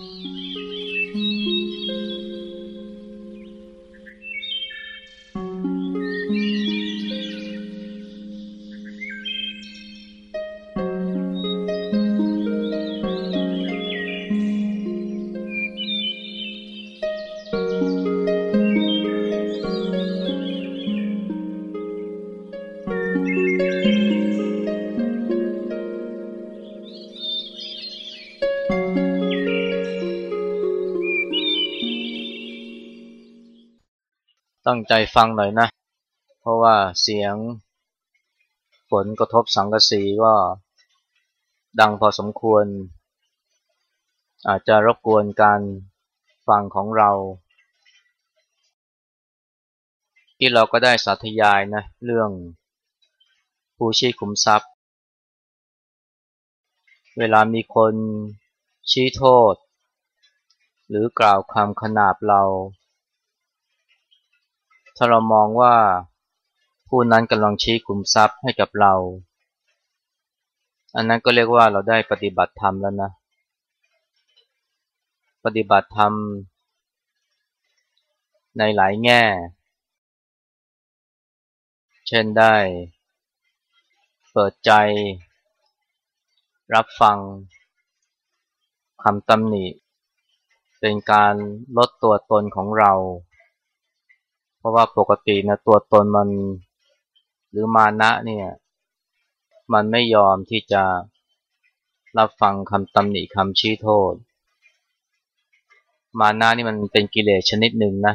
Mm-hmm. ตั้งใจฟังหน่อยนะ เพราะว่าเสียงฝนกระทบสังกะสีก็ดังพอสมควร อาจจะรบกวนการฟังของเรา ที่เราก็ได้สาธยายนะ เรื่องผู้ชี้ขุมทรัพย์ เวลามีคนชี้โทษ หรือกล่าวคำขนาบเรา ถ้าเรามองว่าผู้นั้นกำลังชี้คุมทรัพย์ให้กับเรา อันนั้นก็เรียกว่าเราได้ปฏิบัติธรรมแล้วนะ ปฏิบัติธรรมในหลายแง่ เช่นได้ เปิดใจ รับฟังคำตำหนิ เป็นการลดตัวตนของเรา เพราะว่าปกตินะตัวตนมันหรือมานะเนี่ย มันไม่ยอมที่จะรับฟังคำตำหนิคำชี้โทษ มานะนี่มันเป็นกิเลสชนิดหนึ่งนะ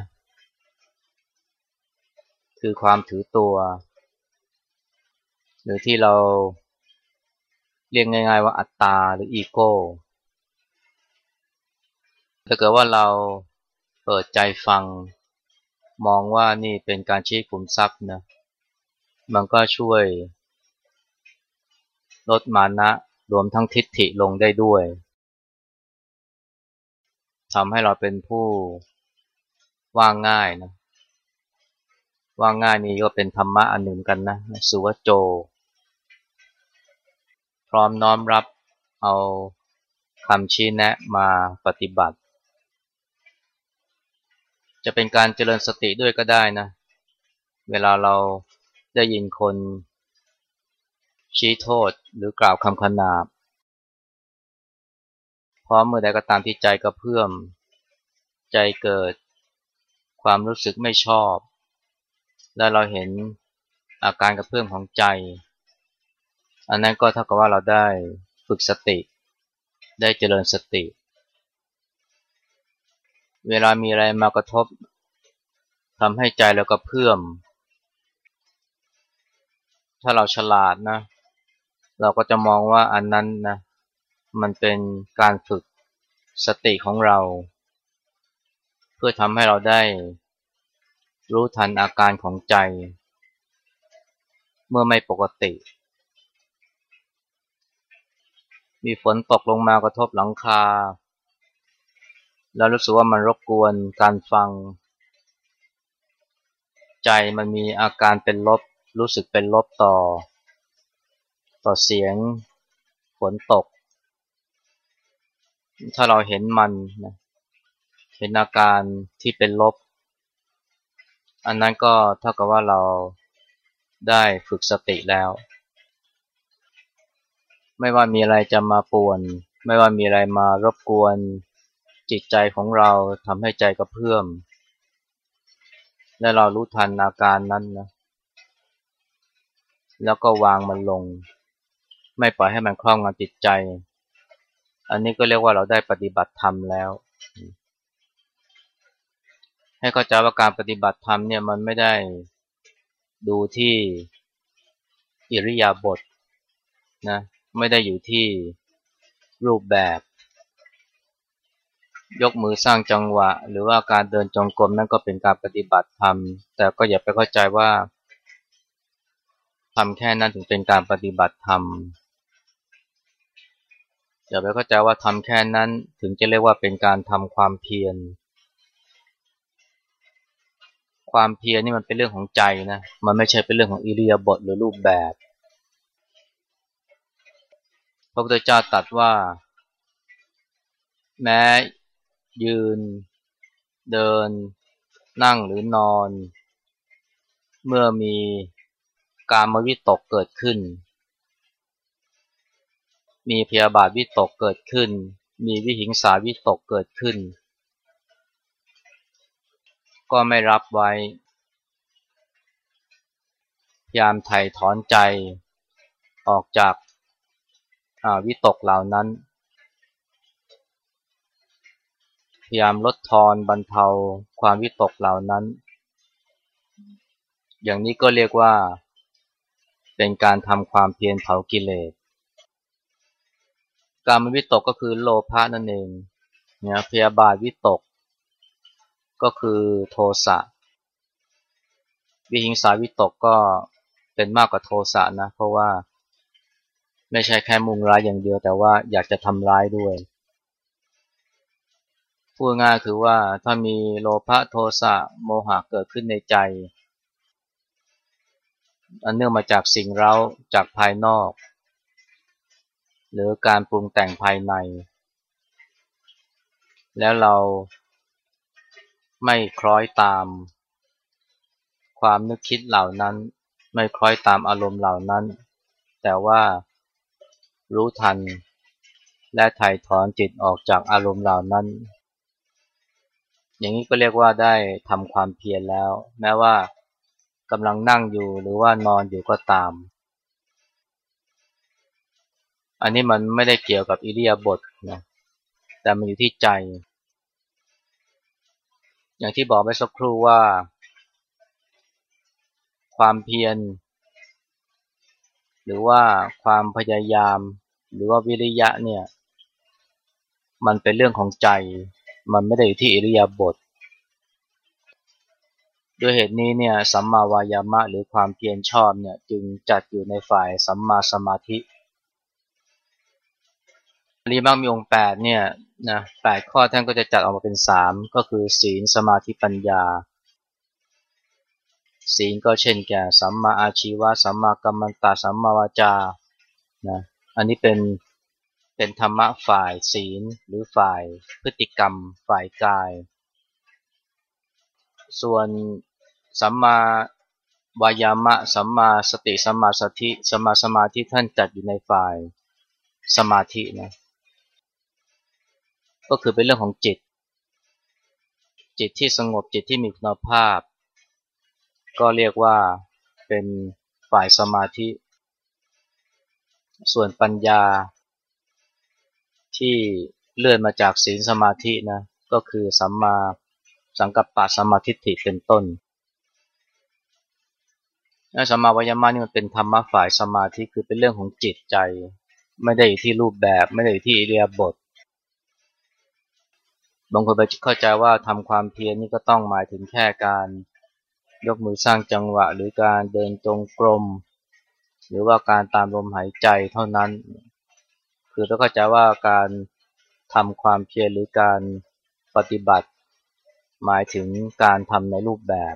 คือความถือตัว หรือที่เราเรียกง่าย ๆ ว่าอัตตาหรืออีโก้ถ้าเกิดว่าเราเปิดใจฟัง มองว่านี่เป็นการชี้ขุมทรัพย์นะมันก็ช่วยลดมานะรวมทั้งทิฏฐิลงได้ด้วยทำให้เราเป็นผู้ว่างง่ายนะว่างง่ายนี่ก็เป็นธรรมะอันหนึ่งกันนะสุวโจ พร้อมน้อมรับเอาคำชี้แนะมาปฏิบัติ จะเป็นการเจริญสติด้วยก็ได้นะ เวลาเราได้ยินคนชี้โทษหรือกล่าวคำขนาบพราะเมื่อใดก็ตามที่ใจกระเพื่อม ใจเกิดความรู้สึกไม่ชอบ และเราเห็นอาการกระเพื่อมของใจ อันนั้นก็เท่ากับว่าเราได้ฝึกสติ ได้เจริญสติเเวลามีอะไรมากระทบทำให้ใจเราก็เพื่อม ถ้าเราฉลาดนะ เราก็จะมองว่าอันนั้นนะ มันเป็นการฝึกสติของเรา เพื่อทำให้เราได้รู้ทันอาการของใจ เมื่อไม่ปกติ มีฝนตกลงมากระทบหลังคา แล้วรู้สึกว่ามันรบกวนการฟัง ใจมันมีอาการเป็นลบ รู้สึกเป็นลบต่อ ต่อเสียงฝนตก ถ้าเราเห็นมันนะเห็นอาการที่เป็นลบ อันนั้นก็เท่ากับว่าเราได้ฝึกสติแล้ว ไม่ว่ามีอะไรจะมาป่วน ไม่ว่ามีอะไรมารบกวน จิตใจของเราทำให้ใจกระเพื่อม และเรารู้ทันอาการนั้นนะ แล้วก็วางมันลง ไม่ปล่อยให้มันครอบงำจิตใจ อันนี้ก็เรียกว่าเราได้ปฏิบัติธรรมแล้ว ให้เข้าใจว่าการปฏิบัติธรรมเนี่ยมันไม่ได้ดูที่อิริยาบถนะ ไม่ได้อยู่ที่รูปแบบ ยกมือสร้างจังหวะ หรือว่าการเดินจงกรมนั่นก็เป็นการปฏิบัติธรรม แต่ก็อย่าไปเข้าใจว่าทำแค่นั้นถึงเป็นการปฏิบัติธรรมอย่าไปเข้าใจว่าทำแค่นั้นถึงจะเรียกว่าเป็นการทำความเพียร ความเพียรนี่มันเป็นเรื่องของใจนะมันไม่ใช่เป็นเรื่องของอิริยาบถหรือรูปแบบพระพุทธเจ้าตรัสว่า แม้ ยืน เดิน นั่งหรือนอน เมื่อมีการมวิตกเกิดขึ้น มีพยาบาทวิตกเกิดขึ้น มีวิหิงสาวิตกเกิดขึ้น ก็ไม่รับไว้ พยายามไถ่ถอนใจออกจากวิตกเหล่านั้น พยายามลดทอนบรรเทาความวิตกเหล่านั้น อย่างนี้ก็เรียกว่า เป็นการทำความเพียรเผากิเลส การมวิตกก็คือโลภะนั่นเองเนี่ยพยาบาทวิตก ก็คือโทสะ วิหิงสาวิตกก็เป็นมากกว่าโทสะนะ เพราะว่า ไม่ใช่แค่มุ่งร้ายอย่างเดียวแต่ว่าอยากจะทำร้ายด้วย พูดง่ายคือว่าถ้ามีโลภะโทสะโมหะเกิดขึ้นในใจ อันเนื่องมาจากสิ่งเร้าจากภายนอก หรือการปรุงแต่งภายใน แล้วเราไม่คล้อยตาม ความนึกคิดเหล่านั้น ไม่คล้อยตามอารมณ์เหล่านั้น แต่ว่ารู้ทันและถ่ายถอนจิตออกจากอารมณ์เหล่านั้น อย่างนี้ก็เรียกว่าได้ทำความเพียรแล้ว แม้ว่ากำลังนั่งอยู่หรือว่านอนอยู่ก็ตาม อันนี้มันไม่ได้เกี่ยวกับอิเดียบทนะแต่มันอยู่ที่ใจ อย่างที่บอกไปสักครู่ว่า ความเพียร หรือว่าความพยายาม หรือว่าวิริยะเนี่ย มันเป็นเรื่องของใจ มันไม่ได้อยู่ที่อิริยาบถด้วยเหตุนี้เนี่ยสัมมาวายามะหรือความเพียรชอบเนี่ยจึงจัดอยู่ในฝ่ายสัมมาสมาธิอริมักมีองค์แปดเนี่ยนะแปดข้อท่านก็จะจัดออกมาเป็นสามก็คือศีลสมาธิปัญญา ศีลก็เช่นแก่สัมมาอาชีวะสัมมากัมมันตาสัมมาวาจานะอันนี้เป็น เป็นธรรมะฝ่ายศีลหรือฝ่ายพฤติกรรม ฝ่ายกาย ส่วนสัมมาวายามะ สัมมาสติ สัมมาสติสัมมาสมาธิท่านจัดอยู่ในฝ่ายสมาธินะ ก็คือเป็นเรื่องของจิต จิตที่สงบจิตที่มีคุณภาพ ก็เรียกว่าเป็นฝ่ายสมาธิ ส่วนปัญญา ที่เลื่อนมาจากศีลสมาธินะก็คือสัมมาสังกัปปะสมาธิฐิเป็นต้นสัมมาวายามะนี่มันเป็นธรรมะฝ่ายสมาธิคือเป็นเรื่องของจิตใจ ไม่ได้อยู่ที่รูปแบบไม่ได้อยู่ที่อิเดียบทบางคนไปเข้าใจว่าทำความเพียรนี่ก็ต้องหมายถึงแค่การยกมือสร้างจังหวะ หรือการเดินจงกรม หรือว่าการตามลมหายใจเท่านั้น คือต้องเข้าใจว่าการทำความเพียรหรือการปฏิบัติ หมายถึงการทำในรูปแบบ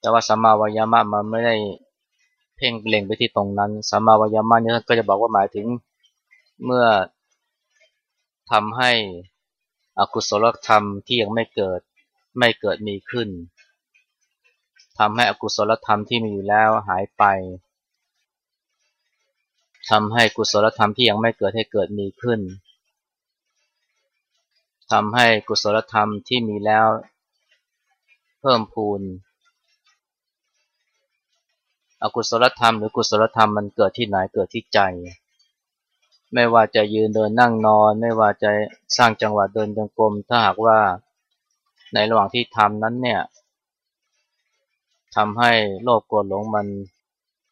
แต่ว่าสัมมาวายามะมันไม่ได้เพ่งเล็งไปที่ตรงนั้นสัมมาวายามะเนี่ยก็จะบอกว่าหมายถึงเมื่อทำให้อกุศลธรรมที่ยังไม่เกิดไม่เกิดมีขึ้นทำให้อกุศลธรรมที่มีอยู่แล้วหายไป ทำให้กุศลธรรมที่ยังไม่เกิดให้เกิดมีขึ้นทำให้กุศลธรรมที่มีแล้ว เพิ่มพูนอกุศลธรรมหรือกุศลธรรมมันเกิดที่ไหนเกิดที่ใจ ไม่ว่าจะยืนเดินนั่งนอน ไม่ว่าจะสร้างจังหวะเดินจงกรมถ้าหากว่าในระหว่างที่ทำนั้นเนี่ยทำให้โลภโกรธหลงมัน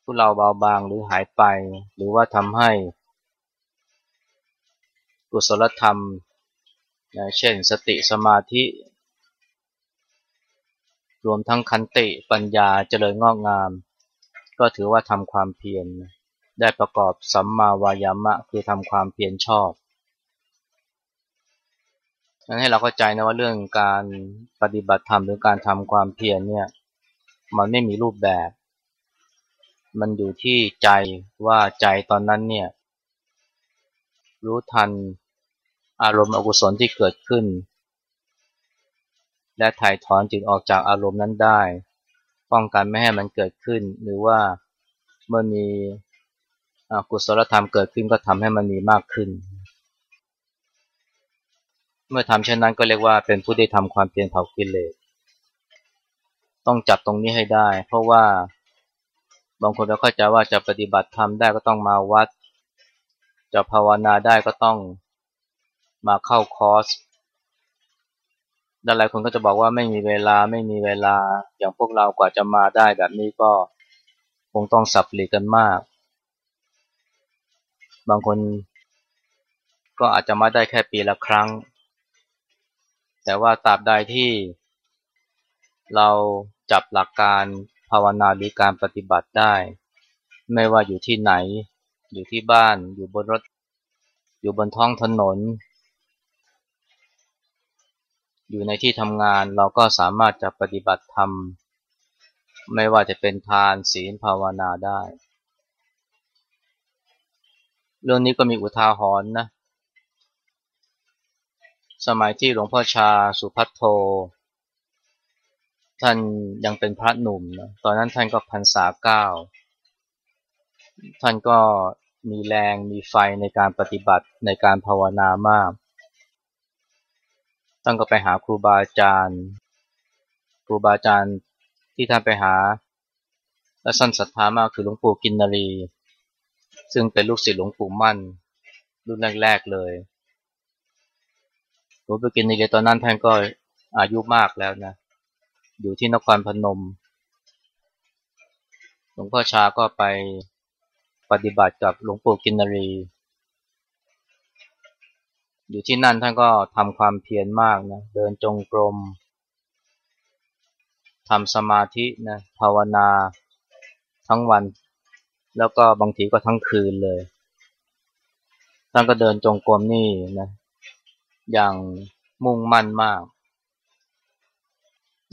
ทุเลาเบาบางหรือหายไป หรือว่าทำให้กุศลธรรมนะเช่นสติสมาธิ รวมทั้งคันติปัญญาเจริญงอกงาม ก็ถือว่าทำความเพียรได้ประกอบสัมมาวายามะคือทำความเพียรชอบนั้นให้เราเข้าใจนะว่าเรื่องการปฏิบัติธรรมหรือการทำความเพียรเนี่ยมันไม่มีรูปแบบ มันอยู่ที่ใจว่าใจตอนนั้นเนี่ย รู้ทันอารมณ์อกุศลที่เกิดขึ้น และถ่ายถอนจิตออกจากอารมณ์นั้นได้ ป้องกันไม่ให้มันเกิดขึ้น หรือว่าเมื่อมีอกุศลธรรมเกิดขึ้นก็ทำให้มันมีมากขึ้น เมื่อทำเช่นนั้นก็เรียกว่าเป็นผู้ได้ทำความเพียรเผากิเลสต้องจับตรงนี้ให้ได้ เพราะว่า บางคนเราเข้าใจว่าจะปฏิบัติธรรมได้ก็ต้องมาวัด จะภาวนาได้ก็ต้องมาเข้าคอร์สหลายคนก็จะบอกว่าไม่มีเวลาไม่มีเวลาอย่างพวกเรากว่าจะมาได้แบบนี้ก็คงต้องสับหลีกันมาก บางคนก็อาจจะมาได้แค่ปีละครั้ง แต่ว่าตราบใดที่เราจับหลักการ ภาวนาหรือการปฏิบัติได้ ไม่ว่าอยู่ที่ไหน อยู่ที่บ้าน อยู่บนรถ อยู่บนท้องถนน อยู่ในที่ทำงานเราก็สามารถจะปฏิบัติธรรม ไม่ว่าจะเป็นทานศีลภาวนาได้ เรื่องนี้ก็มีอุทาหรณ์นะ สมัยที่หลวงพ่อชาสุพัทโท ท่านยังเป็นพระหนุ่มนะตอนนั้นท่านก็พรรษาเก้าท่านก็มีแรงมีไฟในการปฏิบัติในการภาวนามาก ท่านก็ไปหาครูบาอาจารย์ ครูบาอาจารย์ที่ท่านไปหา และสั้นศรัทธามากคือหลวงปู่กินนรี ซึ่งเป็นลูกศิษย์หลวงปู่มั่น รุ่นแรก ๆ เลย หลวงปู่กินนรีตอนนั้นท่านก็อายุมากแล้วนะ อยู่ที่นครพนม หลวงพ่อชาก็ไปปฏิบัติกับหลวงปู่กินนรี อยู่ที่นั่นท่านก็ทำความเพียรมากนะ เดินจงกรมทำสมาธินะภาวนาทั้งวัน แล้วก็บางทีก็ทั้งคืนเลย ท่านก็เดินจงกรมนี่นะ อย่างมุ่งมั่นมาก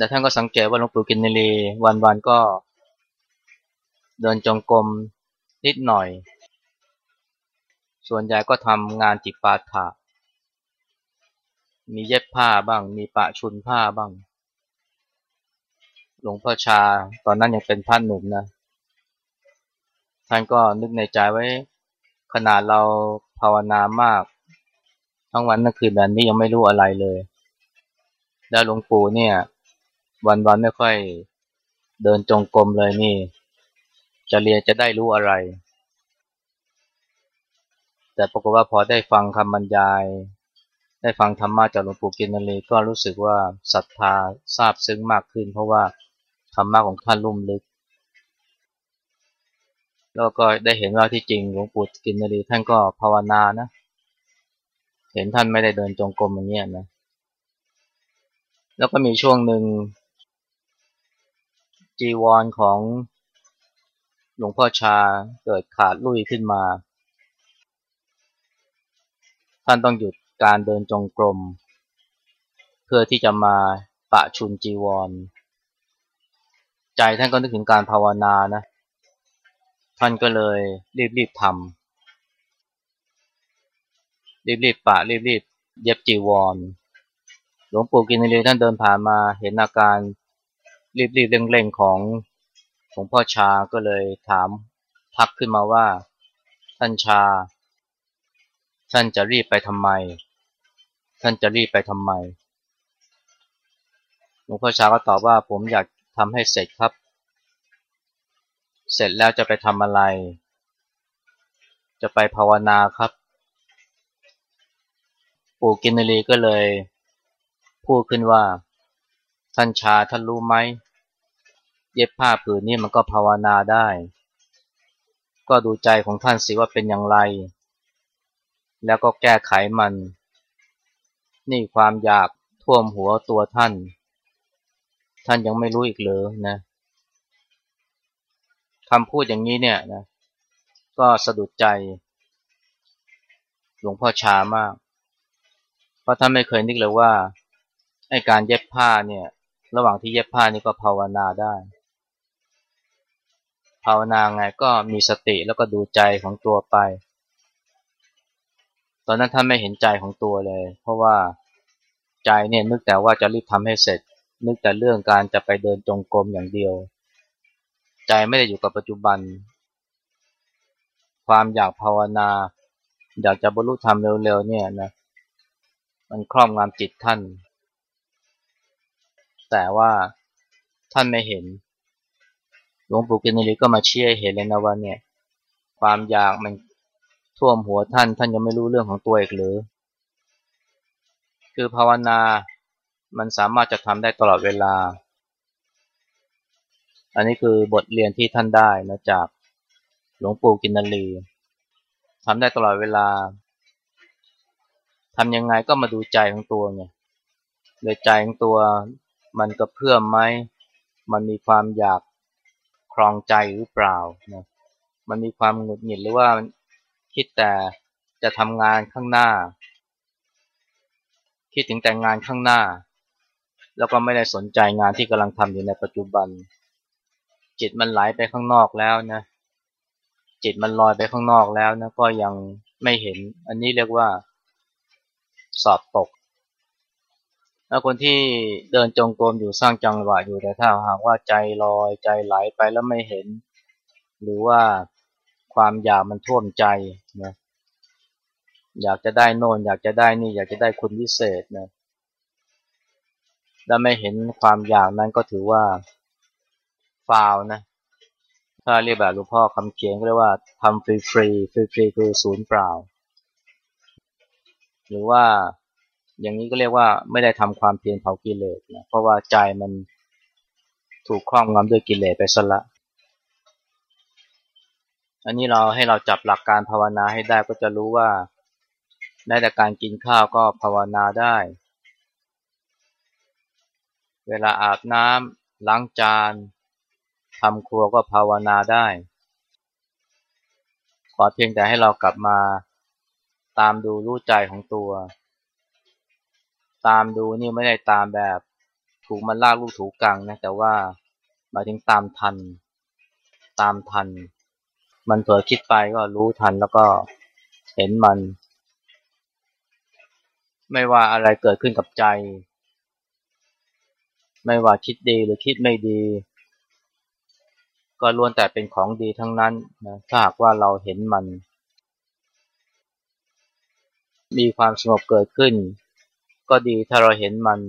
แต่ท่านก็สังเกตว่าหลวงปู่กินนรีวันๆก็ เดินจงกรมนิดหน่อย ส่วนใหญ่ก็ทำงานจิปาถะมีเย็บผ้าบ้าง มีปะชุนผ้าบ้าง หลวงพ่อชาตอนนั้นยังเป็นท่านหนุ่มนะ ท่านก็นึกในใจไว้ ขนาดเราภาวนามาก ทั้งวันทั้งคืนแบบนี้ยังไม่รู้อะไรเลย แล้วหลวงปู่เนี่ย วันวันไม่ค่อยเดินจงกรมเลยนี่ จะเรียนจะได้รู้อะไร แต่ปรากฏว่าพอได้ฟังคำบรรยาย ได้ฟังธรรมะจากหลวงปู่กินนรีก็รู้สึกว่าศรัทธาซาบซึ้งมากขึ้น เพราะว่าธรรมะของท่านลุ่มลึก แล้วก็ได้เห็นว่าที่จริงหลวงปู่กินนรีท่านก็ภาวนานะ เห็นท่านไม่ได้เดินจงกรมอย่างเงี้ยนะแล้วก็มีช่วงหนึ่ง จีวรของหลวงพ่อชาเกิดขาดลุยขึ้นมา ท่านต้องหยุดการเดินจงกรม เพื่อที่จะมาปะชุนจีวร ใจท่านก็นึกถึงการภาวนานะ ท่านก็เลยรีบๆทำรีบๆปะรีบๆเย็บจีวร หลวงปู่กินเรียท่านเดินผ่านมาเห็นอาการ รีบๆเร่งๆของหลวงพ่อชาก็เลยถามทักขึ้นมาว่า ท่านชา ท่านจะรีบไปทำไม ท่านจะรีบไปทำไมหลวงพ่อชาก็ตอบว่าผมอยากทำให้เสร็จครับ เสร็จแล้วจะไปทำอะไร จะไปภาวนาครับ ปู่กินรีก็เลย พูดขึ้นว่า ท่านชาท่านรู้ไหม เย็บผ้าผืนนี้มันก็ภาวนาได้ ก็ดูใจของท่านสิว่าเป็นอย่างไร แล้วก็แก้ไขมัน นี่ความอยากท่วมหัวตัวท่าน ท่านยังไม่รู้อีกเลยนะคำพูดอย่างนี้เนี่ยนะก็สะดุดใจ หลวงพ่อชามาก เพราะท่านไม่เคยนึกเลยว่าไอการเย็บผ้าเนี่ย ระหว่างที่เย็บผ้านี่ก็ภาวนาได้ ภาวนาไงก็มีสติแล้วก็ดูใจของตัวไป ตอนนั้นท่านไม่เห็นใจของตัวเลย เพราะว่าใจเนี่ยนึกแต่ว่าจะรีบทำให้เสร็จ นึกแต่เรื่องการจะไปเดินจงกรมอย่างเดียว ใจไม่ได้อยู่กับปัจจุบัน ความอยากภาวนา อยากจะบรรลุธรรมเร็วๆเนี่ยนะมันครอบงำจิตท่าน แต่ว่าท่านไม่เห็น ลวงปู่กินรีก็มาเชี่ยเห็นเลยนะว่าเนี่ย ความอยากมันท่วมหัวท่าน ท่านยังไม่รู้เรื่องของตัวอีกหรือ คือภาวนามันสามารถจะทำได้ตลอดเวลา อันนี้คือบทเรียนที่ท่านได้นะจากหลวงปู่กินนรีทำได้ตลอดเวลาทำยังไงก็มาดูใจของตัวไงโดยใจของตัวมันกระเพื่อมไหม มันมีความอยาก ครองใจหรือเปล่านะมันมีความหงุดหงิดหรือว่าคิดแต่จะทำงานข้างหน้า คิดถึงแต่งานข้างหน้า แล้วก็ไม่ได้สนใจงานที่กำลังทำอยู่ในปัจจุบัน จิตมันไหลไปข้างนอกแล้วนะ จิตมันลอยไปข้างนอกแล้วนะก็ยังไม่เห็น อันนี้เรียกว่า สอบตก แล้วคนที่เดินจงกรมอยู่สร้างจังหวะอยู่แต่ถ้าหากว่าใจลอยใจไหลไปแล้วไม่เห็น หรือว่าความอยากมันท่วมใจนะอยากจะได้โน่นอยากจะได้นี่อยากจะได้คุณวิเศษนะแล้วไม่เห็นความอยากนั้นก็ถือว่าฟาวนะถ้าเรียกแบบหลวงพ่อคำเขียนก็เรียกว่าทำฟรีฟรีฟรีฟรีคือศูนย์เปล่า หรือว่า อย่างนี้ก็เรียกว่าไม่ได้ทำความเพียรเผากิเลสนะเพราะว่าใจมันถูกครอบงำด้วยกิเลสไปซะละ อันนี้เราให้เราจับหลักการภาวนาให้ได้ก็จะรู้ว่าแม้แต่การกินข้าวก็ภาวนาได้ เวลาอาบน้ำล้างจานทำครัวก็ภาวนาได้ ขอเพียงแต่ให้เรากลับมาตามดูรู้ใจของตัว ตามดูนี่ไม่ได้ตามแบบถูกมันลากลูกถูกกังนะแต่ว่าหมายถึงตามทัน ตามทัน มันเผลอคิดไปก็รู้ทันแล้วก็เห็นมัน ไม่ว่าอะไรเกิดขึ้นกับใจ ไม่ว่าคิดดีหรือคิดไม่ดี ก็ล้วนแต่เป็นของดีทั้งนั้นนะถ้าหากว่าเราเห็นมัน มีความสงบเกิดขึ้น ก็ดีถ้าเราเห็นมัน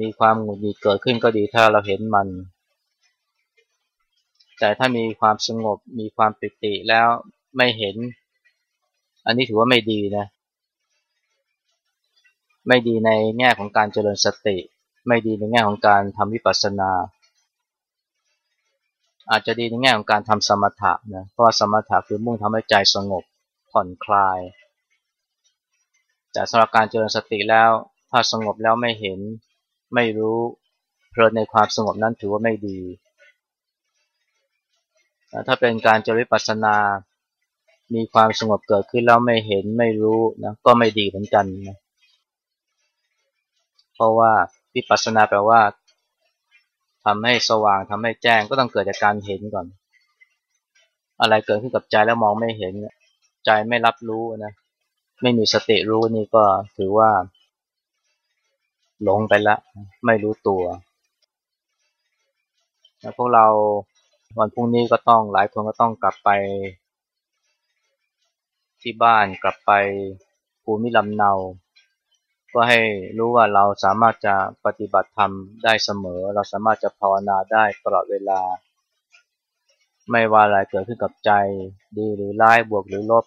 มีความหงุดหงิดเกิดขึ้นก็ดีถ้าเราเห็นมัน แต่ถ้ามีความสงบมีความปิติแล้วไม่เห็น อันนี้ถือว่าไม่ดีนะ ไม่ดีในแง่ของการเจริญสติ ไม่ดีในแง่ของการทำวิปัสสนา อาจจะดีในแง่ของการทำสมถะนะเพราะสมถะคือมุ่งทำให้ใจสงบผ่อนคลาย แต่สำหรับการเจริญสติแล้วถ้าสงบแล้วไม่เห็นไม่รู้เพลินในความสงบนั้นถือว่าไม่ดี ถ้าเป็นการเจริญวิปัสสนา มีความสงบเกิดขึ้นแล้วไม่เห็นไม่รู้นะก็ไม่ดีเหมือนกันนะเพราะว่าวิปัสสนาแปลว่าทำให้สว่างทำให้แจ้งก็ต้องเกิดจากการเห็นก่อน อะไรเกิดขึ้นกับใจแล้วมองไม่เห็น ใจไม่รับรู้นะ ไม่มีสติรู้นี่ก็ถือว่า หลงไปละไม่รู้ตัว แล้วพวกเราวันพรุ่งนี้ก็ต้องหลายคนก็ต้องกลับไป ที่บ้านกลับไปภูมิลำเนา ก็ให้รู้ว่าเราสามารถจะปฏิบัติธรรมได้เสมอ เราสามารถจะภาวนาได้ตลอดเวลา ไม่ว่าอะไรเกิดขึ้นกับใจ ดีหรือร้ายบวกหรือลบ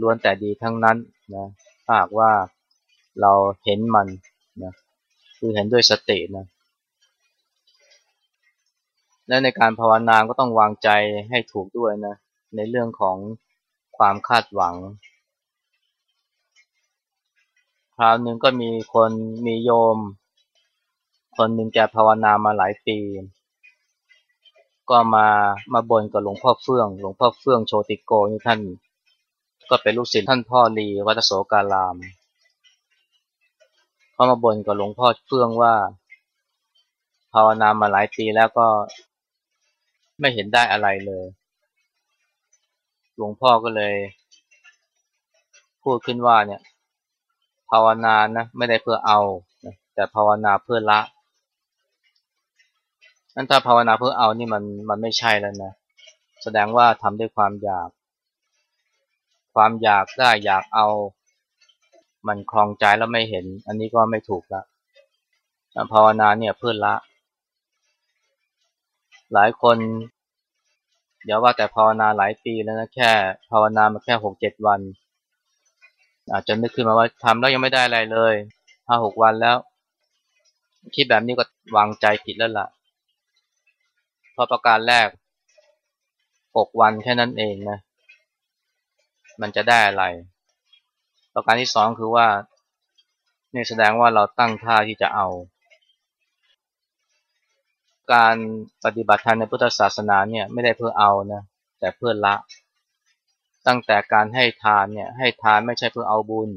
ล้วนแต่ดีทั้งนั้นนะถ้าหากว่าเราเห็นมันนะคือเห็นด้วยสตินะและในการภาวนาก็ต้องวางใจให้ถูกด้วยนะในเรื่องของความคาดหวัง คราวหนึ่งก็มีคนมีโยม คนหนึ่งแกภาวนามาหลายปี ก็มามาบนกับหลวงพ่อเฟื่อง หลวงพ่อเฟื่องโชติโกนี่ท่าน ก็เป็นลูกศิษย์ท่านพ่อลีวัดโสการามเขามาบนกับหลวงพ่อเฟื่องว่า ภาวนามาหลายปีแล้วก็ไม่เห็นได้อะไรเลย หลวงพ่อก็เลย พูดขึ้นว่าเนี่ย ภาวนานะไม่ได้เพื่อเอา แต่ภาวนาเพื่อละนั่นถ้าภาวนาเพื่อเอานี่มันมันไม่ใช่แล้วนะ แสดงว่าทำด้วยความอยาก ความอยากได้อยากเอา มันคลองใจแล้วไม่เห็น อันนี้ก็ไม่ถูกละภาวนาเนี่ยเพื่อละ หลายคนเดี๋ยวว่าแต่ภาวนาหลายปีแล้วนะแค่ภาวนามาแค่หกเจ็ดวัน อาจจะนึกขึ้นมาว่าทำแล้วยังไม่ได้อะไรเลยห้าหกวันแล้วคิดแบบนี้ก็วางใจผิดแล้วล่ะเพราะประการแรกหกวันแค่นั้นเองนะ มันจะได้อะไร ประการที่สองคือว่านี่แสดงว่าเราตั้งท่าที่จะเอา การปฏิบัติธรรมในพุทธศาสนาเนี่ยไม่ได้เพื่อเอานะแต่เพื่อละ ตั้งแต่การให้ทานเนี่ยให้ทานไม่ใช่เพื่อเอาบุญ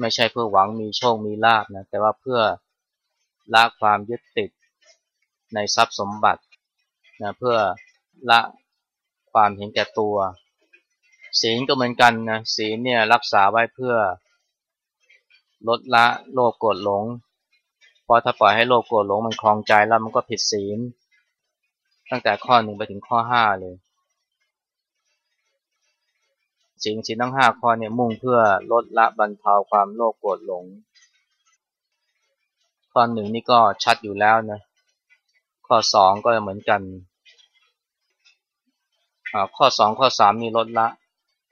ไม่ใช่เพื่อหวังมีโชคมีลาบนะแต่ว่าเพื่อละความยึดติดในทรัพย์สมบัตินะเพื่อละความเห็นแก่ตัว ศีลก็เหมือนกันนะศีลเนี่ยรักษาไว้เพื่อลดละโลภโกรธหลงพราะถ้าปล่อยให้โลภโกรธหลงมันคลองใจแล้วมันก็ผิดศีล ตั้งแต่ข้อหนึ่งไปถึงข้อห้าเลยศีลศีลทั้งห้าข้อเนี่ยมุ่งเพื่อลดละบรรเทาความโลภโกรธหลง ข้อหนึ่งนี่ก็ชัดอยู่แล้วนะข้อสองก็เหมือนกันข้อสองข้อสามนี่ลดละ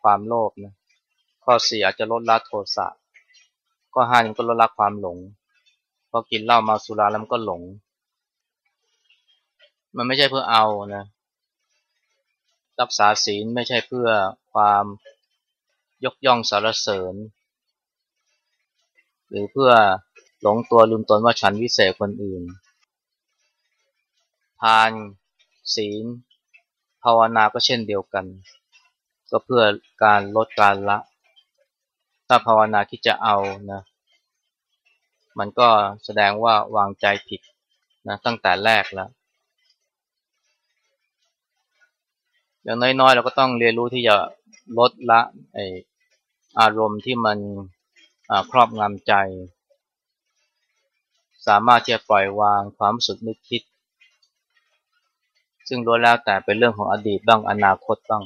ความโลภนะข้อสี่อาจจะลดละโทสะข้อห้านี่ก็ลดละความหลงพอกินเหล้ามาสุราแล้วมันก็หลง มันไม่ใช่เพื่อเอานะรักษาศีลไม่ใช่เพื่อความยกย่องสารเสริญ หรือเพื่อหลงตัวลืมตนว่าฉันวิเศษคนอื่น ทาน ศีล ภาวนาก็เช่นเดียวกัน ก็เพื่อการลดการละ ถ้าภาวนาคิดจะเอานะมันก็แสดงว่าวางใจผิดนะตั้งแต่แรกแล้วอย่างน้อยๆ เราก็ต้องเรียนรู้ที่จะลดละไออารมณ์ที่มันครอบงำใจ สามารถที่จะปล่อยวางความสุขนึกคิด ซึ่งล้วนแล้วแต่เป็นเรื่องของอดีตบ้างอนาคตบ้าง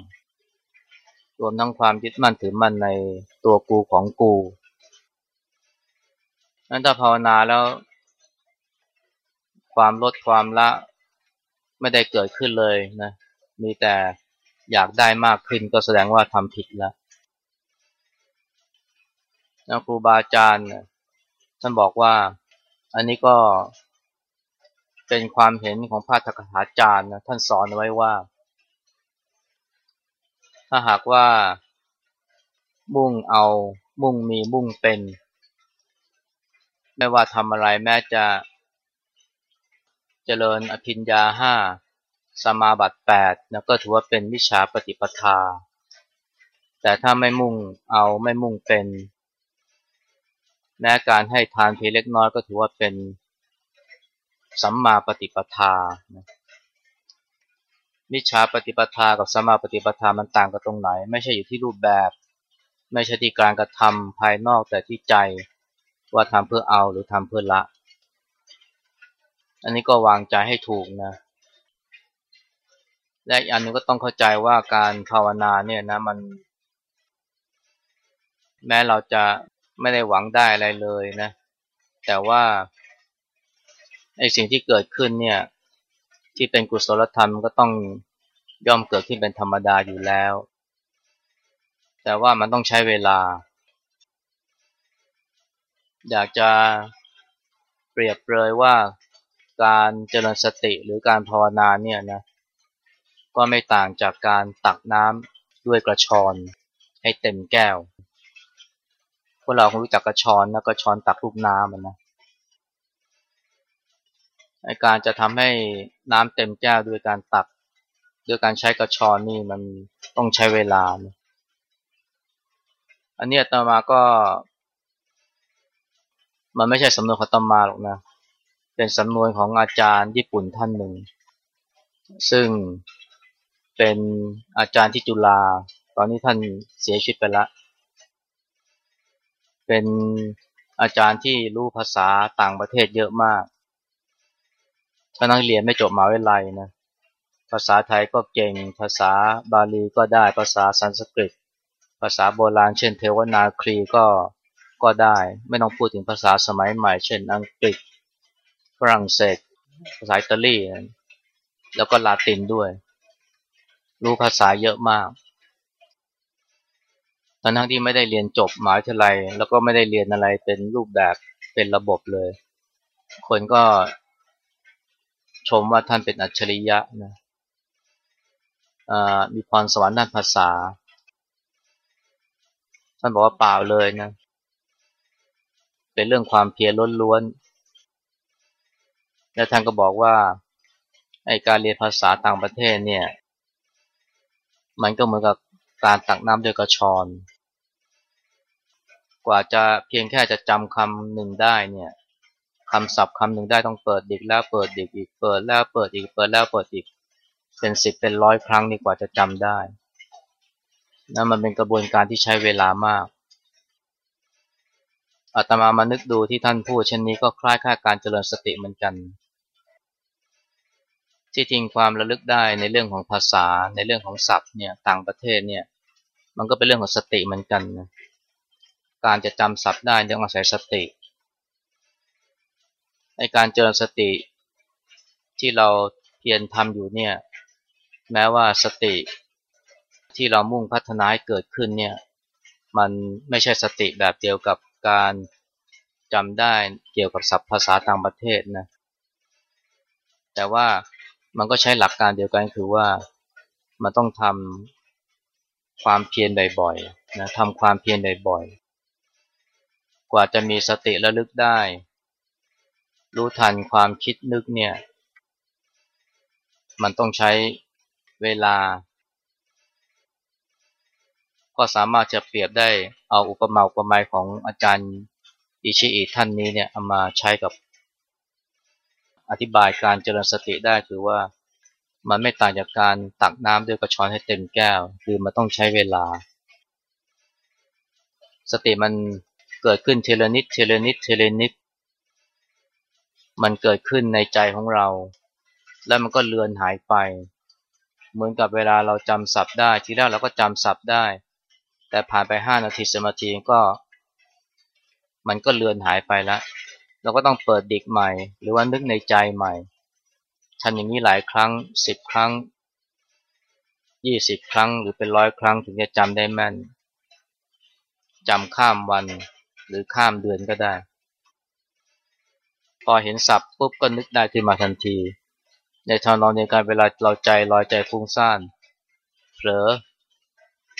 รวมทั้งความยึดมั่นถือมั่นในตัวกูของกูนั้นถ้าภาวนาแล้ว ความลดความละไม่ได้เกิดขึ้นเลยนะ มีแต่อยากได้มากขึ้นก็แสดงว่าทำผิดแล้วนะครูบาอาจารย์ท่านบอกว่าอันนี้ก็เป็นความเห็นของพระธกถาจารย์นะท่านสอนไว้ว่า ถ้าหากว่า มุ่งเอา มุ่งมีมุ่งเป็น ไม่ว่าทำอะไรแม้จะเจริญอภิญญาห้าสมาบัติแปดนะก็ถือว่าเป็นวิชาปฏิปทา แต่ถ้าไม่มุ่งเอาไม่มุ่งเป็นแม้การให้ทานเพียงเล็กน้อยก็ถือว่าเป็นสัมมาปฏิปทา มิจฉาปฏิปทากับสมาปฏิปทามันต่างกันตรงไหน ไม่ใช่อยู่ที่รูปแบบ ไม่ใช่ที่การกระทำภายนอกแต่ที่ใจว่าทำเพื่อเอาหรือทำเพื่อละ อันนี้ก็วางใจให้ถูกนะ และอีกอันนึงก็ต้องเข้าใจว่าการภาวนาเนี่ยนะมัน แม้เราจะไม่ได้หวังได้อะไรเลยนะ แต่ว่าไอ้สิ่งที่เกิดขึ้นเนี่ย ที่เป็นกุศลธรรมก็ต้องย่อมเกิดขึ้นเป็นธรรมดาอยู่แล้ว แต่ว่ามันต้องใช้เวลา อยากจะเปรียบเลยว่าการเจริญสติหรือการภาวนาเนี่ยนะก็ไม่ต่างจากการตักน้ำด้วยกระชอนให้เต็มแก้ว พวกเราคงรู้จักกระชอนนะกระชอนตักลูกน้ำมันนะ การจะทำให้น้ำเต็มแก้วด้วยการตักด้วยการใช้กระชอนนี่มันต้องใช้เวลาอันนี้ต่อมาก็ มันไม่ใช่สำนวนของตมาหรอกนะ เป็นสำนวนของอาจารย์ญี่ปุ่นท่านหนึ่ง ซึ่งเป็นอาจารย์ที่จุฬาตอนนี้ท่านเสียชีวิตไปละ เป็นอาจารย์ที่รู้ภาษาต่างประเทศเยอะมาก ถ้านักเรียนไม่จบมหาวิทยาลัยนะ ภาษาไทยก็เก่ง ภาษาบาลีก็ได้ ภาษาสันสกฤต ภาษาโบราณ เช่นเทวนาครีก็ ก็ได้ ไม่ต้องพูดถึงภาษาสมัยใหม่ เช่น อังกฤษ ฝรั่งเศส ภาษาอิตาลี แล้วก็ลาตินด้วย รู้ภาษาเยอะมากทั้งที่ไม่ได้เรียนจบหมหาวิทยาลัย แล้วก็ไม่ได้เรียนอะไรเป็นรูปแบบเป็นระบบเลย คนก็ ชมว่าท่านเป็นอัจฉริยะนะมีพรสวรรค์ด้านภาษา ท่านบอกว่าเปล่าเลยนะ เป็นเรื่องความเพียรล้วนๆ และท่านก็บอกว่าไอการเรียนภาษาต่างประเทศเนี่ย มันก็เหมือนกับการตักน้ำด้วยกระชอน กว่าจะเพียงแค่จะจำคำหนึ่งได้เนี่ย คำศัพท์คำหนึ่งได้ต้องเปิดดิกแล้วเปิดดิกอีกเปิดแล้วเปิดอีกเปิดแล้วเปิดอีกเป็นสิบเป็นร้อยครั้งดีกว่าจะจำได้นั่นมันเป็นกระบวนการที่ใช้เวลามากอาตมามานึกดูที่ท่านพูดเช่นนี้ก็คล้ายค่าการเจริญสติเหมือนกัน ที่จริงความระลึกได้ในเรื่องของภาษาในเรื่องของศัพท์เนี่ยต่างประเทศเนี่ยมันก็เป็นเรื่องของสติเหมือนกันนะการจะจำศัพท์ได้ต้องอาศัยสติ ในการเจริญสติที่เราเพียรทำอยู่เนี่ย แม้ว่าสติที่เรามุ่งพัฒนาให้เกิดขึ้นเนี่ย มันไม่ใช่สติแบบเดียวกับการจำได้เกี่ยวกับศัพท์ภาษาต่างประเทศนะ แต่ว่ามันก็ใช้หลักการเดียวกันคือว่ามันต้องทำความเพียรบ่อยๆนะทำความเพียรบ่อยๆกว่าจะมีสติระลึกได้ รู้ทันความคิดนึกเนี่ย มันต้องใช้เวลา ก็สามารถจะเปรียบได้เอาอุปมาอุปไมยของอาจารย์อิชิอิท่านนี้เนี่ยเอามาใช้กับอธิบายการเจริญสติได้คือว่ามันไม่ต่างจากการตักน้ำด้วยกระชอนให้เต็มแก้ว คือมันต้องใช้เวลา สติมันเกิดขึ้นทีละนิดทีละนิดทีละนิด มันเกิดขึ้นในใจของเรา แล้วมันก็เลือนหายไป เหมือนกับเวลาเราจำศัพท์ได้ทีแรกเราก็จำศัพท์ได้ แต่ผ่านไปห้านาทีสมาธิก็ มันก็เลือนหายไปแล้วเราก็ต้องเปิด dict ใหม่ หรือว่านึกในใจใหม่ทำอย่างนี้หลายครั้งสิบครั้งยี่สิบครั้งหรือเป็นร้อยครั้งถึงจะจำได้แม่นจำข้ามวันหรือข้ามเดือนก็ได้ พอเห็นศัพท์ปุ๊บก็นึกได้ขึ้นมาทันที ในทางเราในการเวลาเราใจลอยใจฟุ้งซ่านเผลอ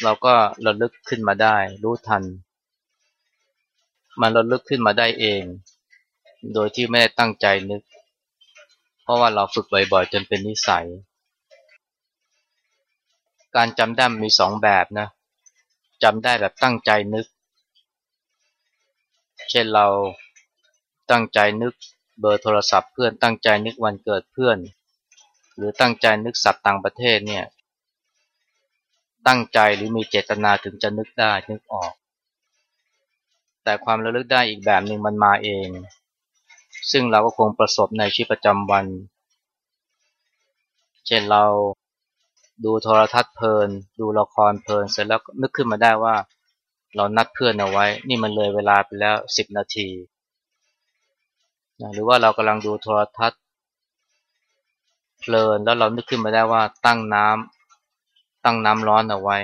เราก็ระลึกขึ้นมาได้ รู้ทัน มันระลึกขึ้นมาได้เอง โดยที่ไม่ได้ตั้งใจนึก เพราะว่าเราฝึกบ่อยๆจนเป็นนิสัย การจำได้มีสองแบบนะจำได้แบบตั้งใจนึก เช่นเราตั้งใจนึก เบอร์โทรศัพท์เพื่อนตั้งใจนึกวันเกิดเพื่อน หรือตั้งใจนึกสัตว์ต่างประเทศเนี่ยตั้งใจหรือมีเจตนาถึงจะนึกได้นึกออก แต่ความระลึกได้อีกแบบหนึ่งมันมาเอง ซึ่งเราก็คงประสบในชีวิตประจำวัน เช่นเราดูโทรทัศน์เพลิน ดูละครเพลินเสร็จแล้วนึกขึ้นมาได้ว่า เรานัดเพื่อนเอาไว้ นี่มันเลยเวลาไปแล้วสิบนาที นะหรือว่าเรากำลังดูโทรทัศน์เพลินแล้วเรานึกขึ้นมาได้ว่าตั้งน้ำตั้งน้ำร้อนเอาไว้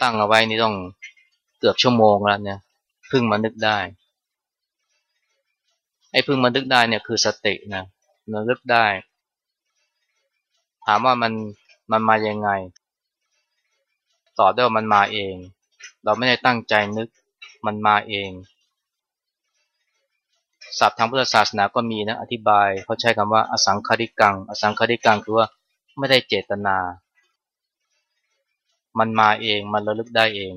ตั้งเอาไว้นี่ต้องเกือบชั่วโมงแล้วเนี่ยเพิ่งมานึกได้ไอ้เพิ่งมานึกได้เนี่ยคือสตินะรานึกได้ ถามว่ามันมันมายังไงตอบได้ว่ามันมาเอง เราไม่ได้ตั้งใจนึกมันมาเอง ศัพท์ทางพุทธศาสนาก็มีนะอธิบายเขาใช้คำว่าอสังคติกัง อสังคติกังคือว่าไม่ได้เจตนา มันมาเองมันระลึกได้เอง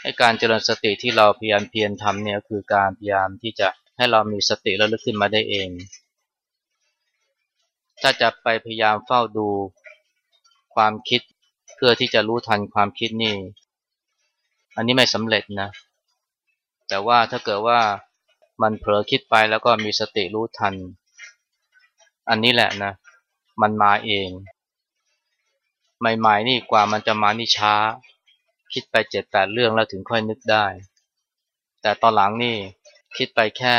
ให้การเจริญสติที่เราพยายามเพียรทำเนี่ยคือการพยายามที่จะให้เรามีสติระลึกขึ้นมาได้เอง ถ้าจะไปพยายามเฝ้าดูความคิดเพื่อที่จะรู้ทันความคิดนี่ อันนี้ไม่สำเร็จนะ แต่ว่าถ้าเกิดว่ามันเผลอคิดไปแล้วก็มีสติรู้ทัน อันนี้แหละนะ มันมาเอง ใหม่ๆนี่กว่ามันจะมานี่ช้า คิดไปเจ็ดแปดเรื่องแล้วถึงค่อยนึกได้ แต่ตอนหลังนี่คิดไปแค่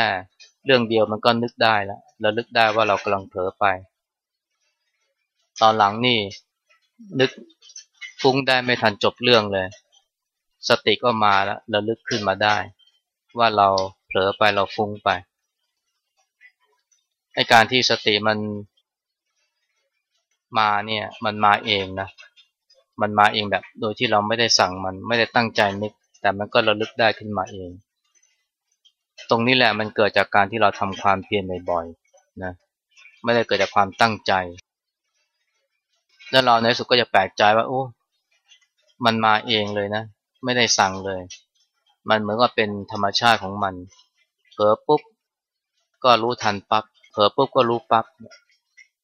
เรื่องเดียวมันก็นึกได้แล้วระลึกได้ว่าเรากำลังเผลอไป ตอนหลังนี่นึกฟุ้งได้ไม่ทันจบเรื่องเลย สติก็มาแล้วระลึกขึ้นมาได้ ว่าเราเผลอไปเราฟุ้งไปไอการที่สติมันมาเนี่ยมันมาเองนะ มันมาเองแบบโดยที่เราไม่ได้สั่งมันไม่ได้ตั้งใจนึก แต่มันก็ระลึกได้ขึ้นมาเอง ตรงนี้แหละมันเกิดจากการที่เราทำความเพียรบ่อยๆนะไม่ได้เกิดจากความตั้งใจ แล้วเราในสุดก็จะแปลกใจว่าโอ้มันมาเองเลยนะ ไม่ได้สั่งเลย มันเหมือนว่าเป็นธรรมชาติของมัน เผลอปุ๊บก็รู้ทันปับ๊บ เผลอปุ๊บก็รู้ปับ๊บ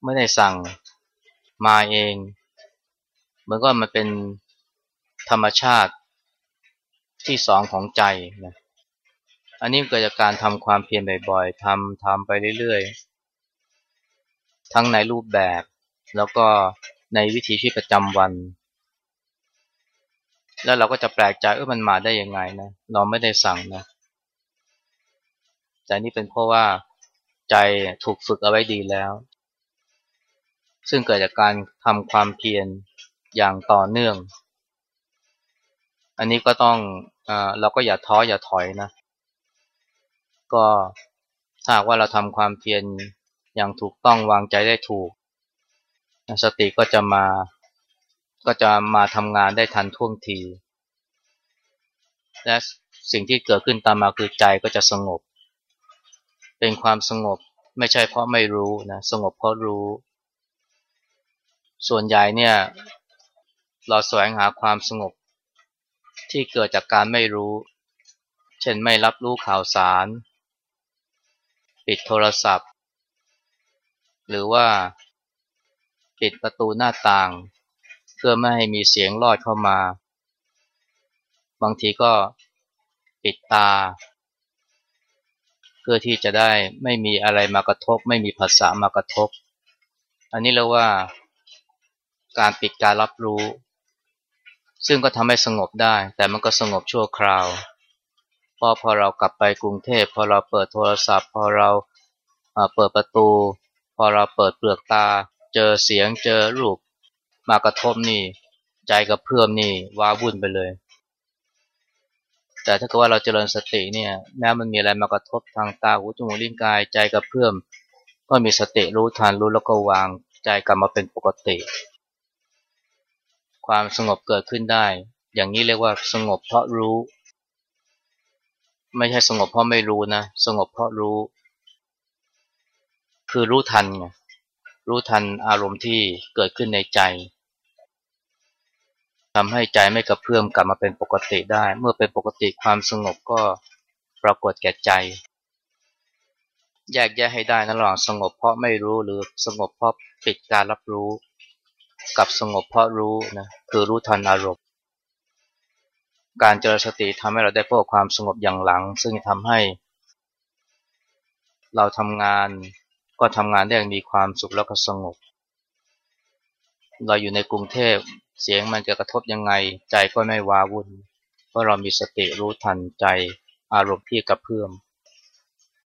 ไม่ได้สั่งมาเอง เหมือนก็มันเป็นธรรมชาติที่สองของใจนะ อันนี้เกิดจากการทำความเพียรบ่อยๆทำทำไปเรื่อยๆ ทั้งในรูปแบบ แล้วก็ในวิถีชีวิตประจำวัน แล้วเราก็จะแปลกใจเออมันมาได้ยังไงนะเราไม่ได้สั่งนะแต่นี่เป็นเพราะว่าใจถูกฝึกเอาไว้ดีแล้ว ซึ่งเกิดจากการทำความเพียรอย่างต่อเนื่อง อันนี้ก็ต้องอเราก็อย่าท้ออย่าถอยนะ ก็ถ้าว่าเราทำความเพียรอย่างถูกต้องวางใจได้ถูก สติก็จะมา ก็จะมาทำงานได้ทันท่วงที และสิ่งที่เกิดขึ้นตามมาคือใจก็จะสงบ เป็นความสงบไม่ใช่เพราะไม่รู้นะสงบเพราะรู้ ส่วนใหญ่เนี่ยเราแสวงหาความสงบ ที่เกิดจากการไม่รู้ เช่นไม่รับรู้ข่าวสาร ปิดโทรศัพท์ หรือว่า ปิดประตูหน้าต่าง เพื่อไม่ให้มีเสียงลอดเข้ามา บางทีก็ปิดตา เพื่อที่จะได้ไม่มีอะไรมากระทบ ไม่มีภาษามากระทบ อันนี้เรียกว่าการปิดการรับรู้ ซึ่งก็ทำให้สงบได้ แต่มันก็สงบชั่วคราวพอพอเรากลับไปกรุงเทพพอเราเปิดโทรศัพท์ พอเราเปิดประตู พอเราเปิดเปลือกตา เจอเสียงเจอรูป มากระทบนี่ ใจกับเพื่อมนี่ว้าวุ่นไปเลย แต่ถ้าเกิดว่าเราเจริญสติเนี่ยแม้มันมีอะไรมากระทบทางตาหูจมูกลิ้นกายใจกับเพื่อมก็มีสติรู้ทันรู้แล้วก็วางใจกลับมาเป็นปกติ ความสงบเกิดขึ้นได้ อย่างนี้เรียกว่าสงบเพราะรู้ ไม่ใช่สงบเพราะไม่รู้นะ สงบเพราะรู้ คือรู้ทันไงรู้ทันอารมณ์ที่เกิดขึ้นในใจ ทำให้ใจไม่กระเพื่อมกลับมาเป็นปกติได้ เมื่อเป็นปกติความสงบก็ปรากฏแก่ใจ แยกแยะให้ได้นะระหว่างสงบเพราะไม่รู้หรือสงบเพราะปิดการรับรู้ กับสงบเพราะรู้นะคือรู้ทันอารมณ์ การเจริญสติทำให้เราได้พบความสงบอย่างหลัง ซึ่งทำให้ เราทำงานก็ทำงานได้อย่างมีความสุขแล้วก็สงบ เราอยู่ในกรุงเทพ เสียงมันจะกระทบยังไง ใจก็ไม่ว้าวุ่น เพราะเรามีสติรู้ทันใจอารมณ์ที่กระเพื่อม